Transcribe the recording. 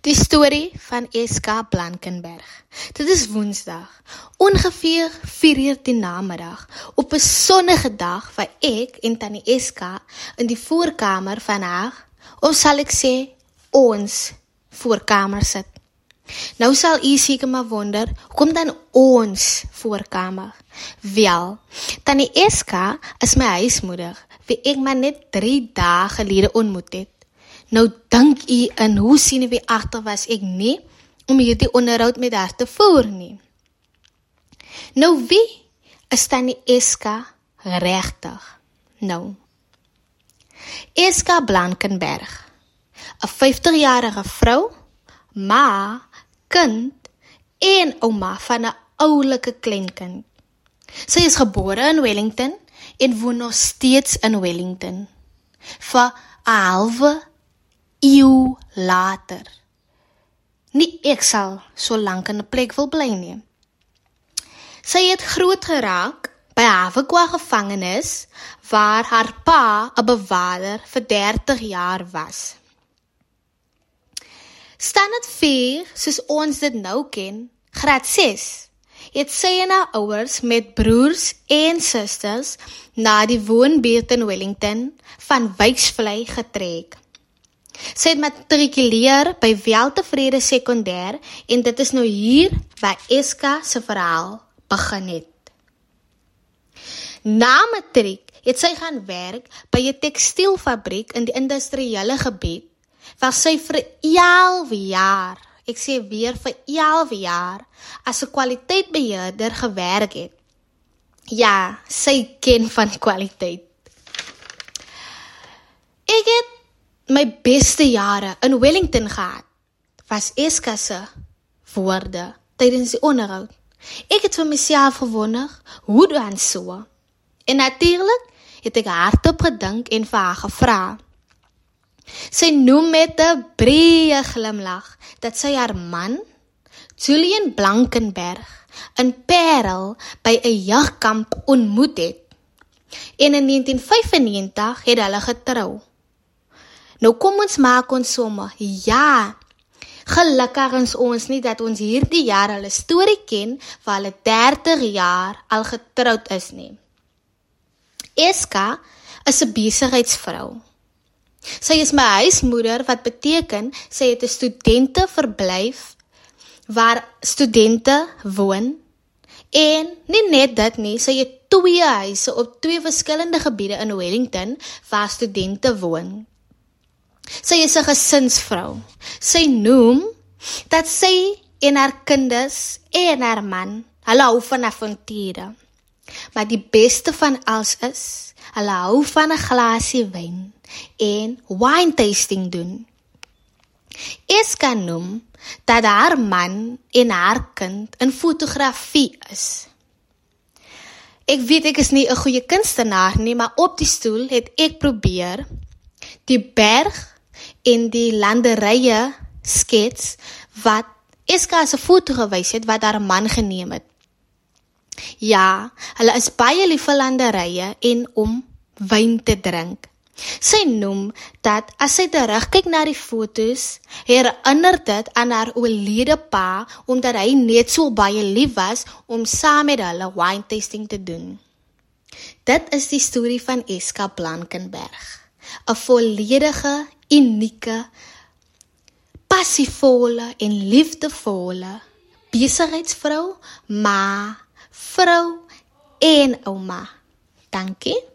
Die storie van SK Blankenberg. Dit is Woensdag, ongeveer 4:00 die namiddag, op 'n sonnige dag waar ek en Tannie SK in die voorkamer van haar, of sal ek sê ons voorkamer sit. Nou sal u seker maar wonder, hoekom dan ons voorkamer? Wel, Tannie SK is my huismoeder, wie ek maar net 3 dae gelede ontmoet het. Nou dink u in hoe sien wie agter was ek nie om hierdie onderhoud met haar te voer nie. Nou wie is tannie Eska regtig? Nou. Eska Blankenberg. 'n 50-jarige vrou, ma, kind en ouma van 'n oulike kleinkind. Sy is gebore in Wellington en woon nog steeds in Wellington. vir 'n halwe eeu later. Nie ek sal so lank in 'n plek wil bly nie. Sy het groot geraak by Havekwa gevangenis waar haar pa 'n bewaarder vir 30 jaar was. Standaard 4, soos ons dit nou ken, graad 6. Het sy en haar ouers met broers en susters na die woonbuurt in Wellington van Wyksvlei getrek. Sy het matrikuleer by Weltevrede Sekondêr en dit is nou hier waar Eska se verhaal begin het. Na matriek het sy gaan werk by 'n tekstielfabriek in die industriële gebied waar sy vir 11 jaar, ek sê weer vir 11 jaar, as 'n kwaliteitbeheerder gewerk het. Ja, sy ken van kwaliteit. Ek het my beste jare in Wellington gehad was Eska se woorde tydens die onderhoud. Ek het vir myself gewonder, hoe dan so? En natuurlik het ek hardop gedink en vir haar gevra. Sy noem met 'n breë glimlag dat sy haar man, Julian Blankenberg, in Parel by 'n jagkamp ontmoet het. En in 1995 het hulle getrou. Nou kom ons maak ons somme. Ja. Gelukkig is ons nie dat ons hierdie jaar hulle storie ken waar hulle 30 jaar al getroud is nie. Eska is 'n besigheidsvrou. Sy is my huismoeder wat beteken sy het 'n studente verblyf waar studente woon. En nie net dit nie, sy het twee huise op twee verskillende gebiede in Wellington waar studente woon. Sy is 'n gesinsvrou. Sy noem dat sy en haar kinders en haar man, hulle hou van avonture. Maar die beste van alles is, hulle hou van 'n glasie wyn en wine tasting doen. Es kan noem dat haar man en haar kind 'n fotografie is. Ek weet ek is nie 'n goeie kunstenaar nie, maar op die stoel het ek probeer die berg en die landerye skets wat Eska se foto gewys het wat haar man geneem het. Ja, hulle is baie lief vir landerye en om wyn te drink. Sy noem dat as sy terugkyk na die fotos, herinner dit aan haar oorlede pa omdat hy net so baie lief was om saam met hulle wine tasting te doen. Dit is die storie van Eska Blankenberg, 'n volledige unieke passievolle en liefdevolle besigheidsvrou, ma, vrou en ouma. Dankie.